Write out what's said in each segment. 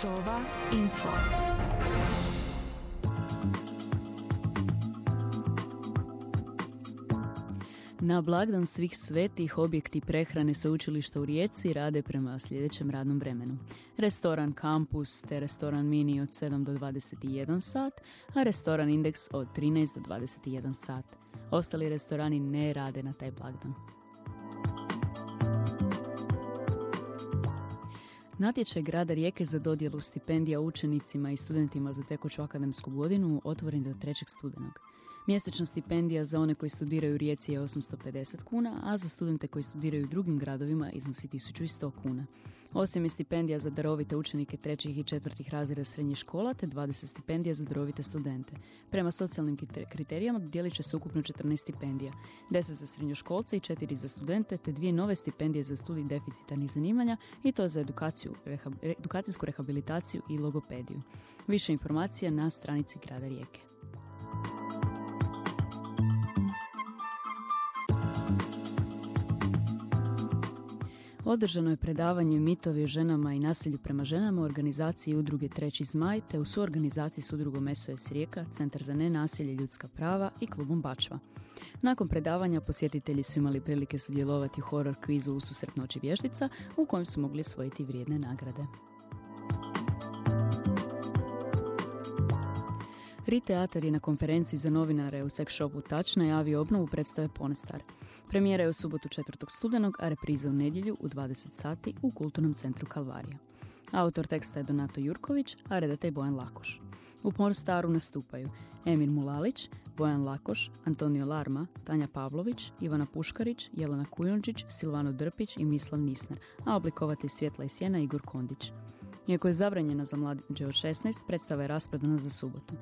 Sova Info. Na blagdan svih svetih objekti prehrane sveučilišta u Rijeci rade prema sljedećem radnom vremenu. Restoran Campus te restoran Mini od 7 do 21 sat, a restoran Index od 13 do 21 sat. Ostali restorani ne rade na taj blagdan. Natječaj grada Rijeke za dodjelu stipendija učenicima i studentima za tekuću akademsku godinu otvoren je od 3. studenog. Mjesečna stipendija za one koji studiraju u Rijeci je 850 kuna, a za studente koji studiraju u drugim gradovima iznosi 1100 kuna. Osim je stipendija za darovite učenike trećih i četvrtih razreda srednje škola, te 20 stipendija za darovite studente. Prema socijalnim kriterijama dodijelit će se ukupno 14 stipendija, 10 za srednjoškolce i 4 za studente, te dvije nove stipendije za studij deficitarnih zanimanja i to za edukaciju, edukacijsku rehabilitaciju i logopediju. Više informacija na stranici grada Rijeke. Održano je predavanje mitovi o ženama i nasilju prema ženama u organizaciji udruge Treći zmaj te u suorganizaciji s udrugom SOS Rijeka, Centar za nenasilje ljudska prava i klubom Bačva. Nakon predavanja posjetitelji su imali prilike sudjelovati u horror kvizu u susret noći vještica u kojem su mogli osvojiti vrijedne nagrade. Ri Teatar je na konferenciji za novinare u sex shopu Touch najavio obnovu predstave Ponestar. Premijera je u subotu 4. studenog, a repriza u nedjelju u 20 sati u Kulturnom centru Kalvarija. Autor teksta je Donato Jurković, a redatelj Bojan Lakoš. U Pornstaru nastupaju Emir Mulalić, Bojan Lakoš, Antonio Larma, Tanja Pavlović, Ivana Puškarić, Jelena Kujončić, Silvano Drpić i Mislav Nisner, a oblikovati Svjetla i Sjena Igor Kondić. Iako je zabranjena za mladeđe od 16, predstava je raspredana za subotu.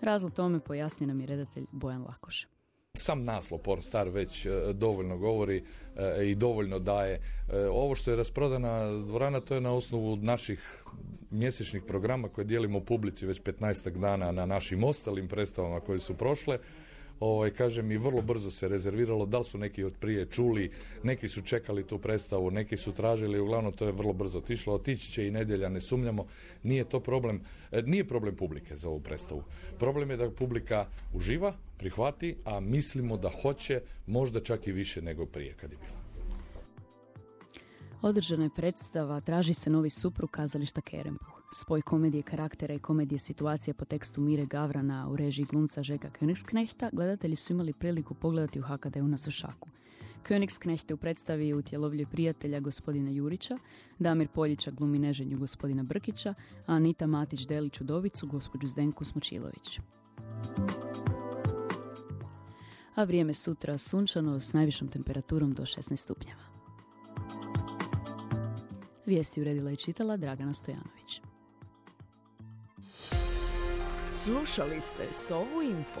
Razlog tome pojasni nam je redatelj Bojan Lakoš. Sam naslov Pornstar već e, dovoljno govori e, i dovoljno daje. E, ovo što je rasprodana dvorana to je na osnovu naših mjesečnih programa koje dijelimo publici već 15 dana na našim ostalim predstavama koje su prošle ovaj, kažem i vrlo brzo se rezerviralo, da li su neki od prije čuli, neki su čekali tu predstavu, neki su tražili, uglavnom to je vrlo brzo otišlo, otići će i nedjelja, ne sumnjamo, nije to problem, e, nije problem publike za ovu predstavu. Problem je da publika uživa, prihvati, a mislimo da hoće možda čak i više nego prije kad je bilo. Održana je predstava Traži se novi suprug kazališta Kerempuh. Spoj komedije karaktera i komedije situacije po tekstu Mire Gavrana u režiji glumca Žeka Königsknehta gledatelji su imali priliku pogledati u HKD-u na Sušaku. Königsknecht u predstavi utjelovlje prijatelja gospodina Jurića, Damir Poljića glumi neženju gospodina Brkića, a Anita Matić deli čudovicu gospođu Zdenku Smočilović. A vrijeme sutra sunčano s najvišom temperaturom do 16 stupnjeva. Vijesti uredila i čitala Dragana Stojanović. Slušali ste Sovu Info.